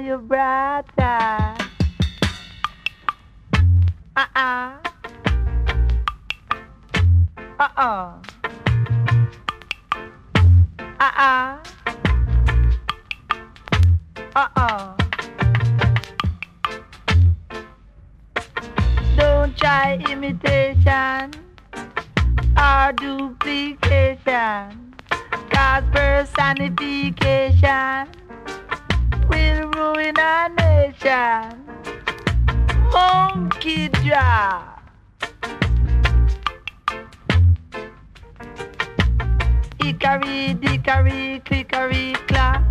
are you brother? Uh-uh. Uh-uh. Uh-uh. Uh-uh. Don't try imitation or duplication. Cause personification will ruin our nation. Monkey drop. Hickory, dickory, clickery, clap.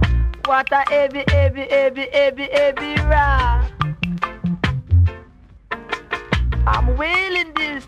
What a heavy, heavy, heavy, heavy, heavy rock. I'm wailing this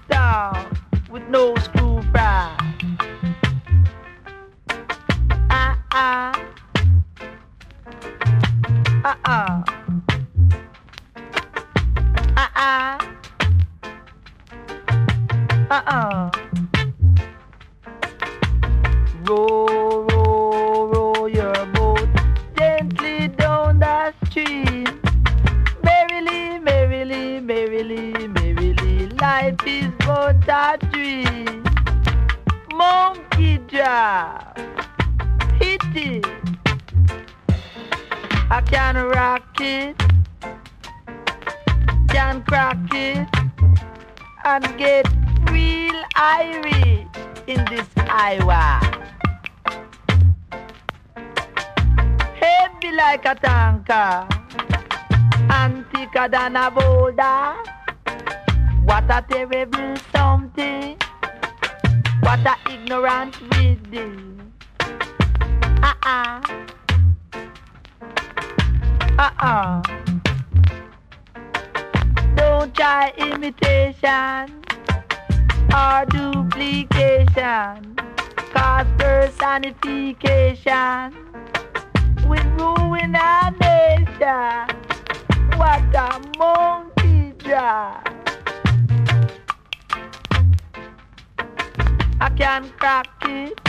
I can crack it.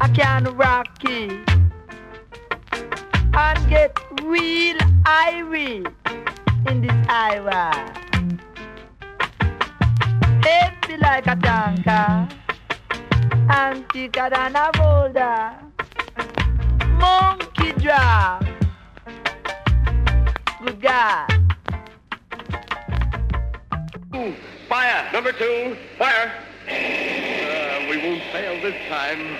I can rock it. And get real irie in this Iowa. Heavy like a tanker. And thicker than a boulder. Monkey drop. Good God. Fire! Number two, fire! Uh, we won't fail this time.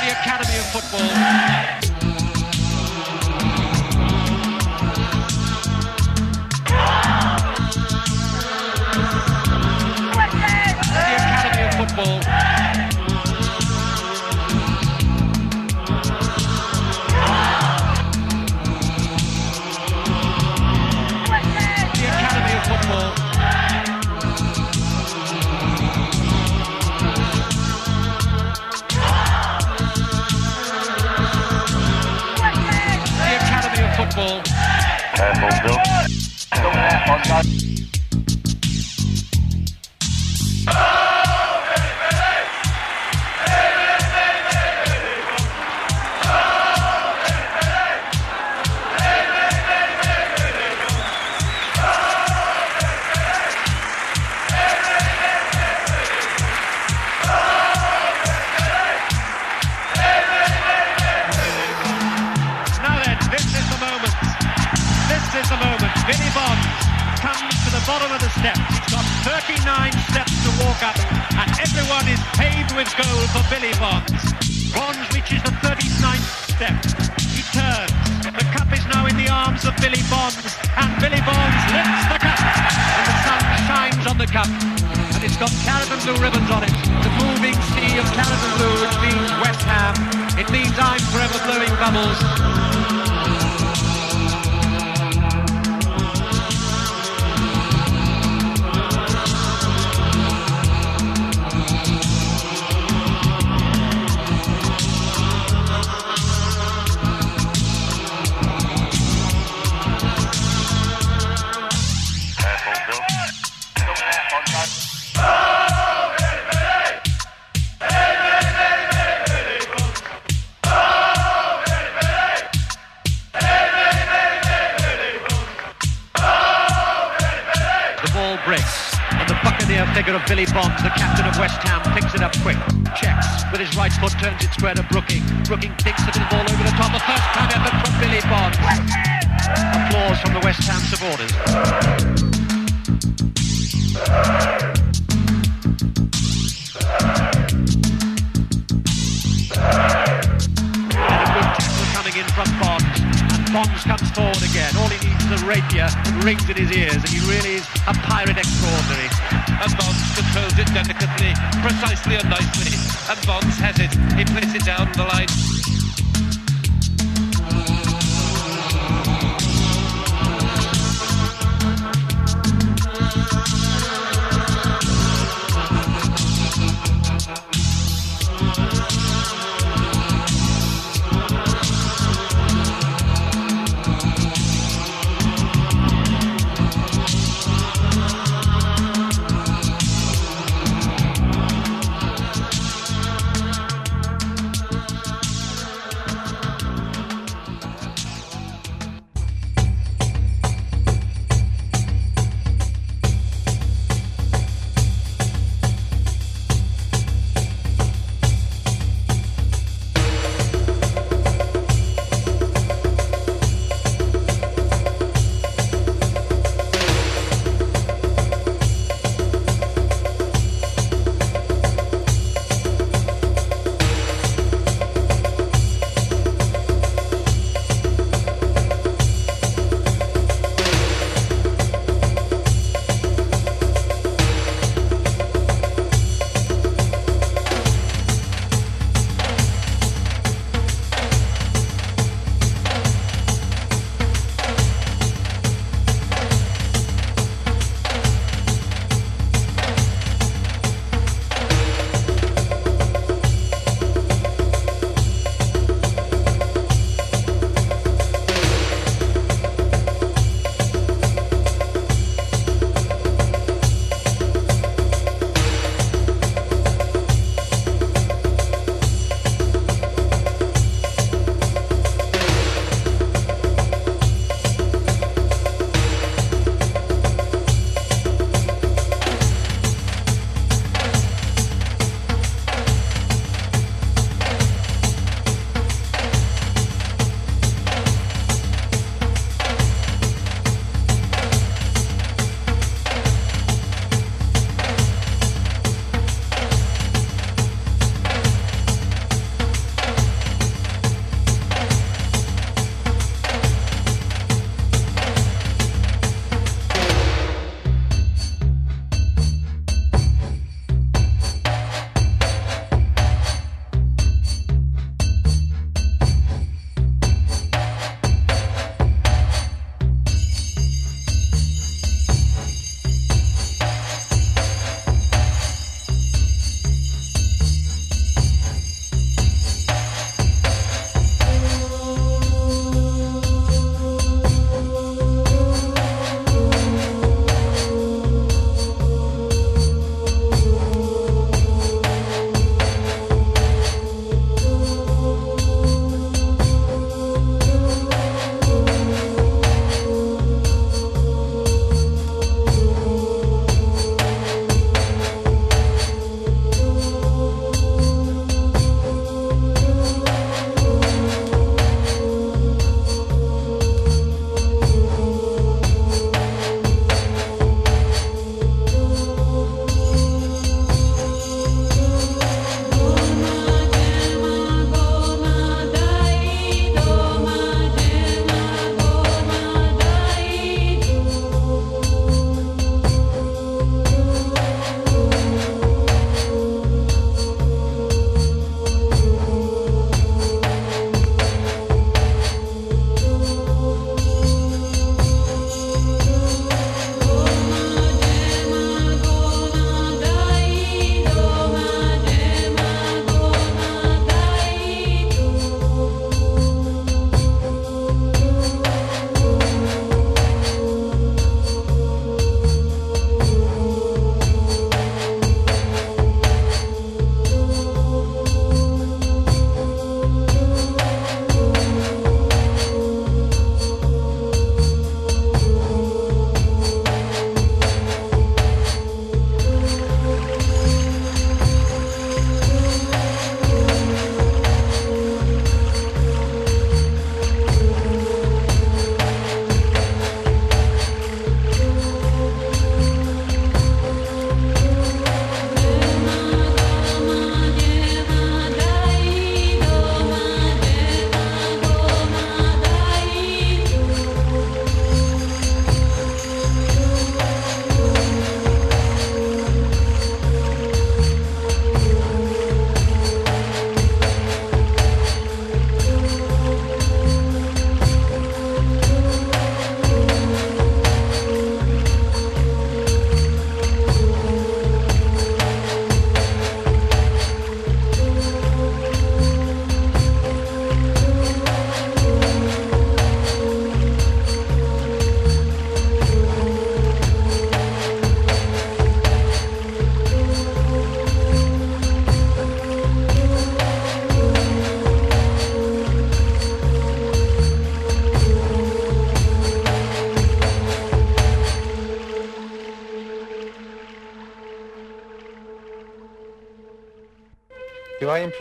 the Academy of Football. Academy of bottom of the steps. Got 39 steps to walk up, and everyone is paved with gold for Billy Bonds. Bonds reaches the 39th step. He turns. The cup is now in the arms of Billy Bonds, and Billy Bonds lifts the cup, and the sun shines on the cup. And it's got and blue ribbons on it. The moving sea of and blue, which means West Ham. It means I'm forever blowing bubbles. Buccaneer figure of Billy Bond, the captain of West Ham, picks it up quick. Checks with his right foot, turns it square to Brooking. Brooking thinks little ball over the top. The first time effort from Billy Bond. Applause from the West Ham supporters. And a good tackle coming in from Bonds. Bonds comes forward again. All he needs is a rapier rings in his ears. And he really is a pirate extraordinary. And Bonds controls it delicately, precisely and nicely. And Bonds has it. He plays it down the line.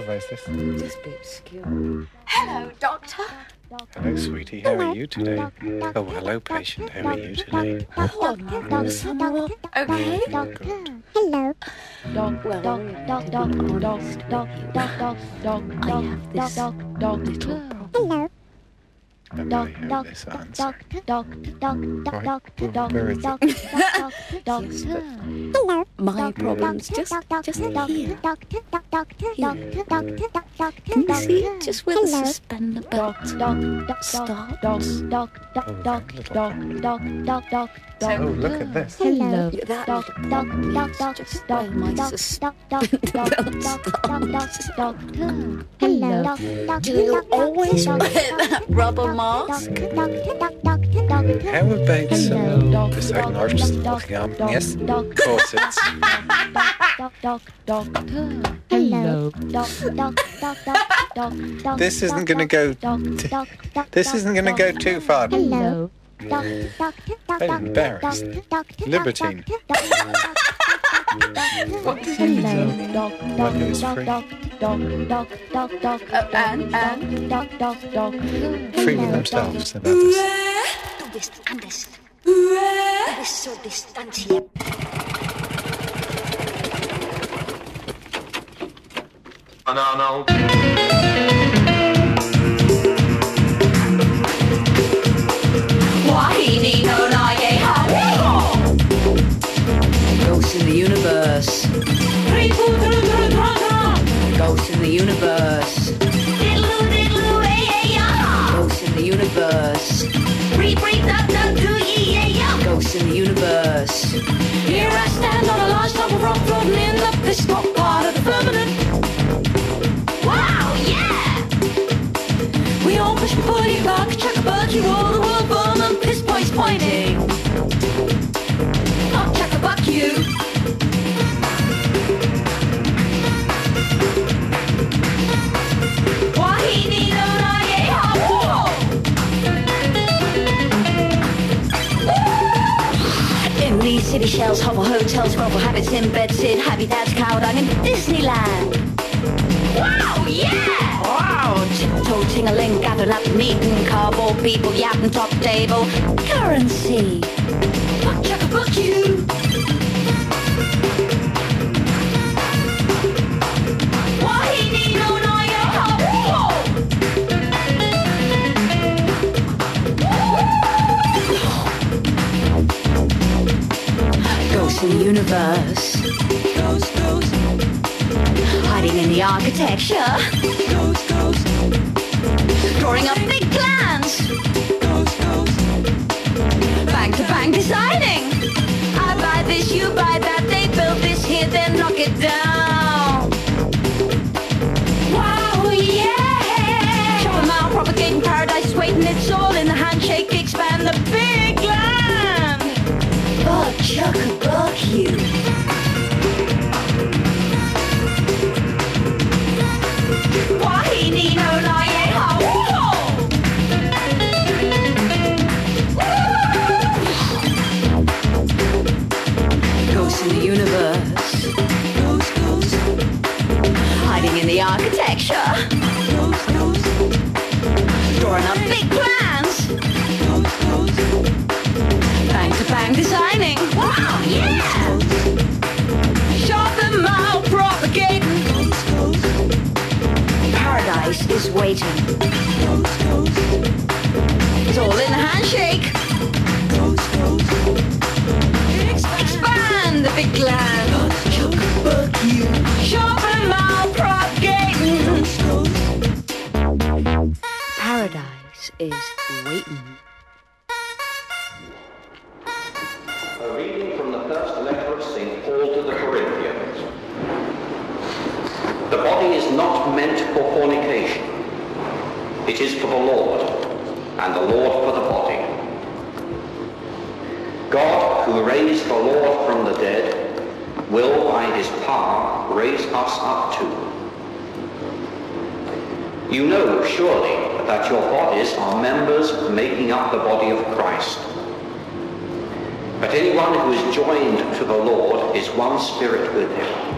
Do this? Just be obscure. Hello, Doctor. Hello, sweetie. How are you today? Oh, hello, patient. How are you today? Oh, no, somewhat. Okay. Hello. Dog, well, dog, dog, dog, dog, dog, dog, dog, dog, I have this dog, dog, little problem. Hello. I really Dog, hope dog, this dog, answer. dog, dog, dog, Right. dog, Well, dog, my problems just just here. here. Can you see just where the suspender belt starts? Oh, look at this. Hello. Hello. Do you always wear that rubber mask? How about some uh, Poseidon Arches looking on? Yes, of course it's... This isn't going to go... T- this isn't going to go too far. Hello. Embarrassed. Libertine. what does it mean? Dog, dog, dog, dog, dog, and, and, dog, themselves and others. Du bist anders. Du. Banana. in the universe. Diddle-oo, diddle-oo, ay, Ghosts in the universe. Breathe, breathe, duck, duck, do ye, yeah. Ghosts in the universe. Here I stand on a large top of rock floating in the physical part of the permanent. Wow, yeah! We all push and pull, you rock, chuck a budgie, roll the world bum and piss points pointed. City shells, hovel hotels, grovel habits, in habitats, cow dung in Disneyland. Wow, yeah! Wow! Tiptoe ting-a-ling, gathering at the meeting, cardboard people yapping top table. Currency. Buck chuck a buck you. The universe. Ghost, ghost. Hiding in the architecture. Ghost, ghost. Drawing up big plans. Ghost, ghost. Bang to bang designing. I buy this, you buy that. They build this here, then knock it down. Wow, yeah! Shop 'em out, propagating paradise, waiting. It's all in the handshake. Expand the big land. Buck, chuck, architecture. Drawing up big Wow, yeah! Ghost, ghost. Paradise is waiting. It's all in the handshake. Expand the big land. Anyone who is joined to the Lord is one spirit with him.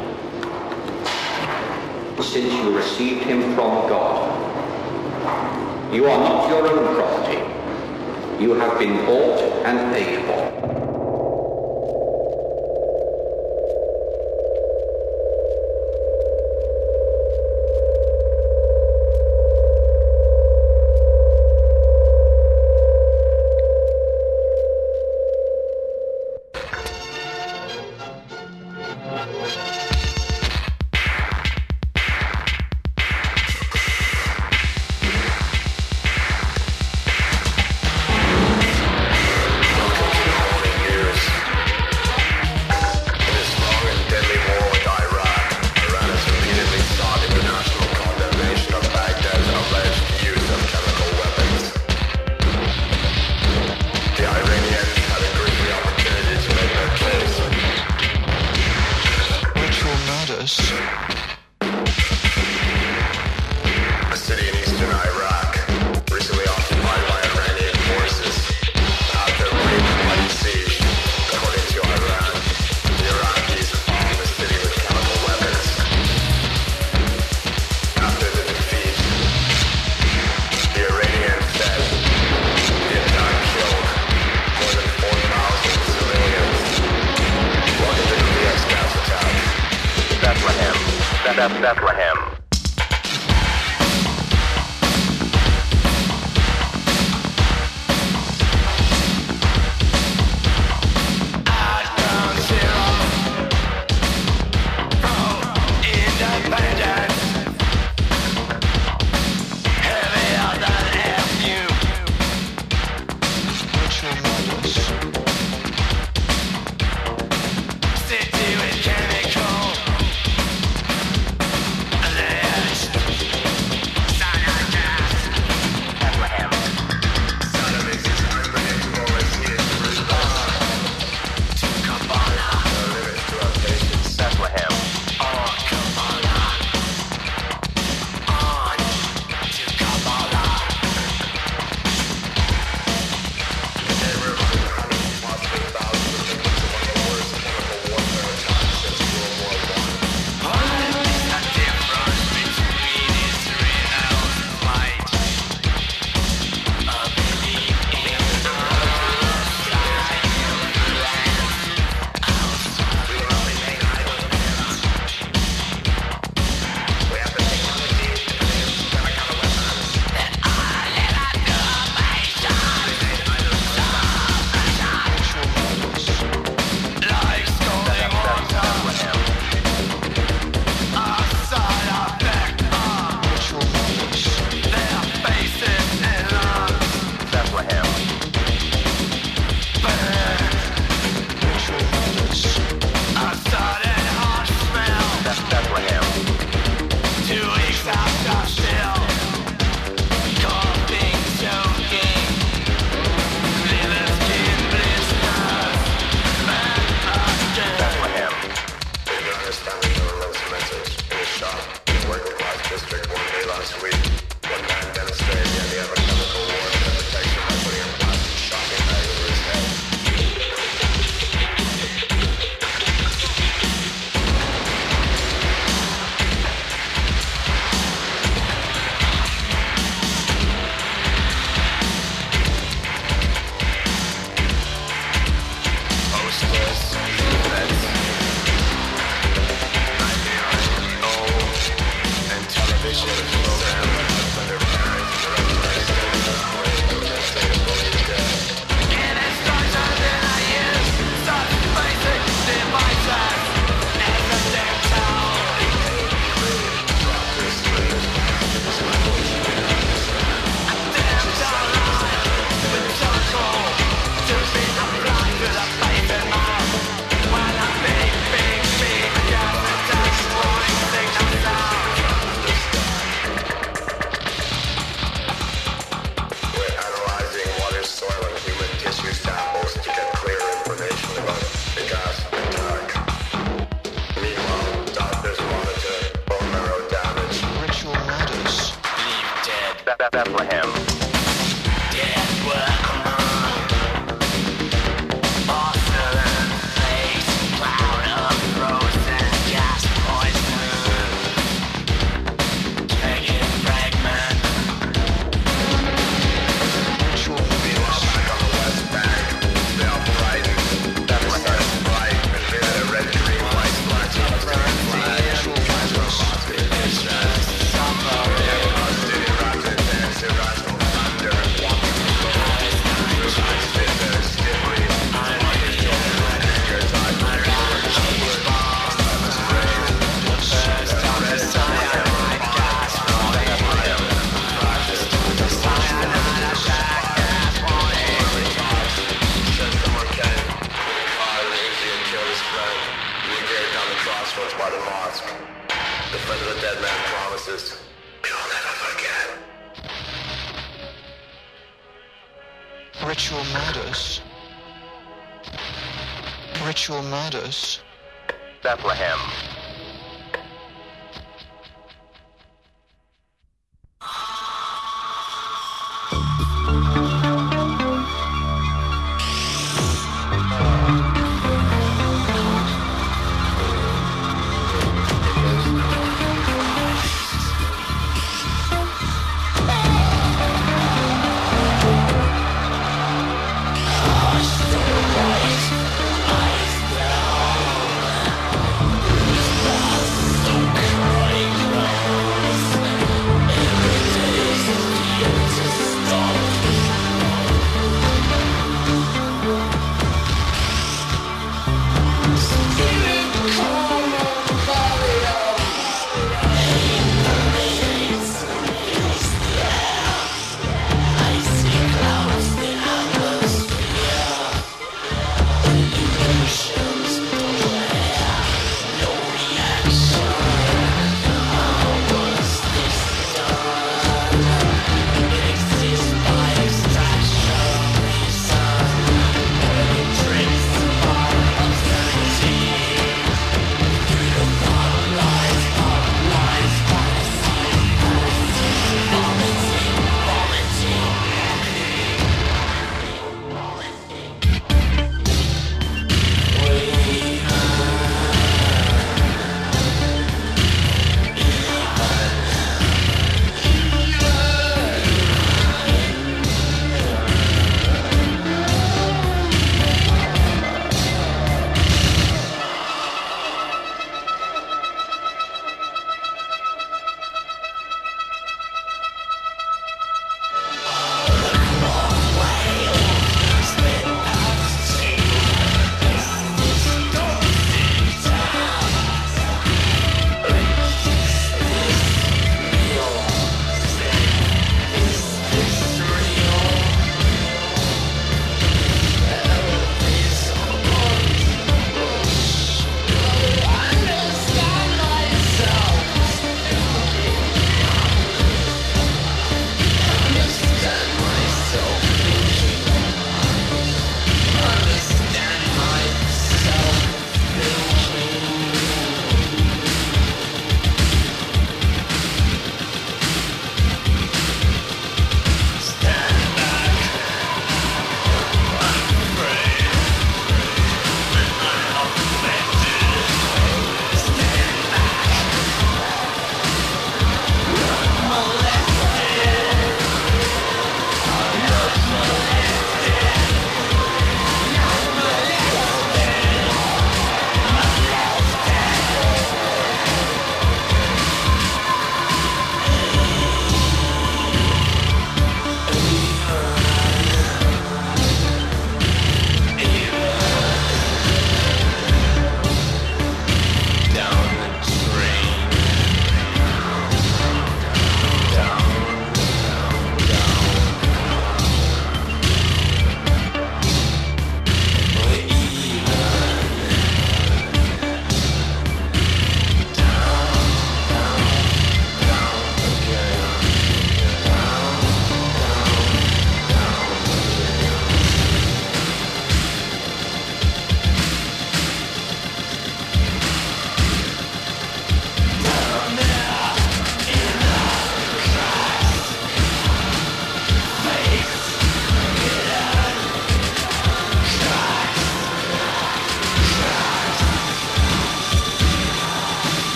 since you received him from God. You are not your own property. You have been bought and paid for.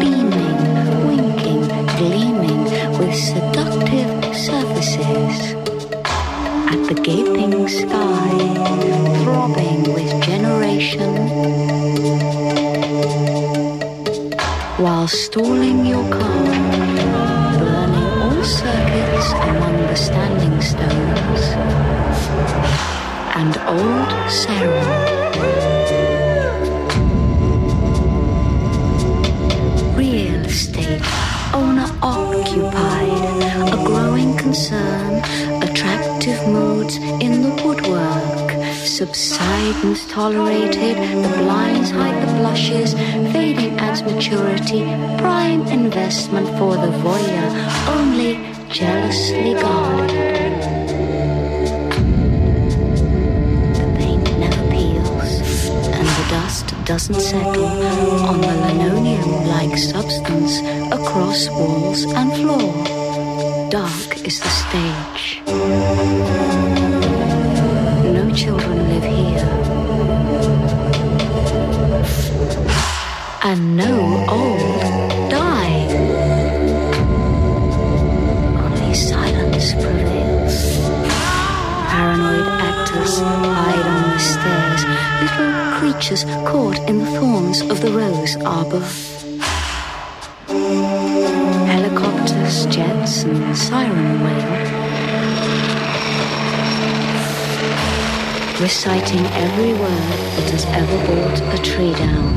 beaming, winking, gleaming with seductive surfaces. At the gaping sky, throbbing with generation. While stalling your car, burning all circuits among the standing stones. And old Sarah owner occupied, a growing concern, attractive moods in the woodwork, subsidence tolerated, the blinds hide the blushes, fading adds maturity, prime investment for the voyeur, only jealously guarded. Doesn't settle on the linoleum-like substance across walls and floor. Dark is the stage. No children live here. And no old die. Only silence prevails. Paranoid actors hide creatures caught in the thorns of the rose arbor. Helicopters, jets, and siren wail. Reciting every word that has ever brought a tree down.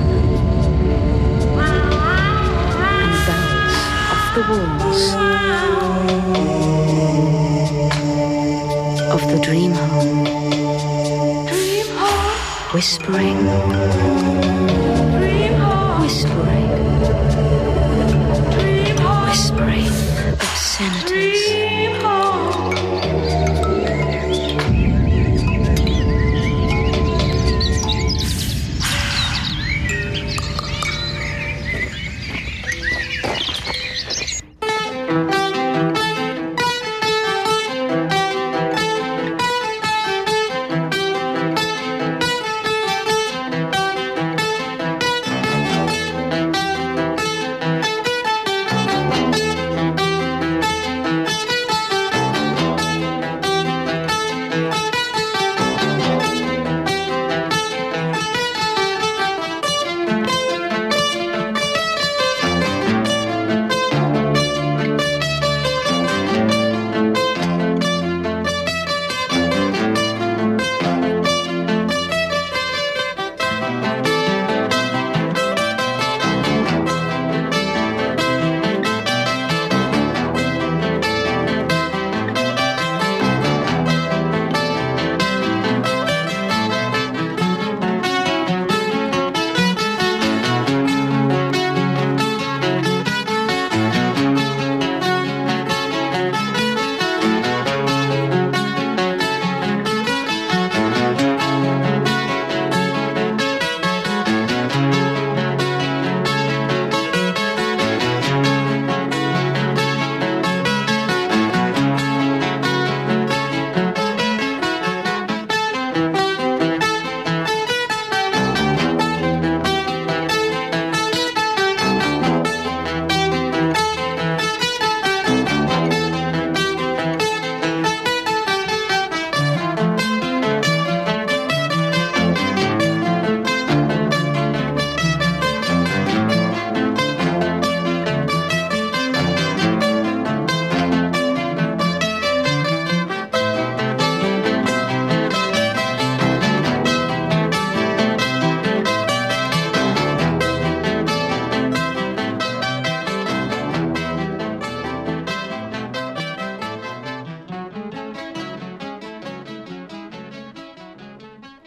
And bells off the walls of the dream home. Whispering.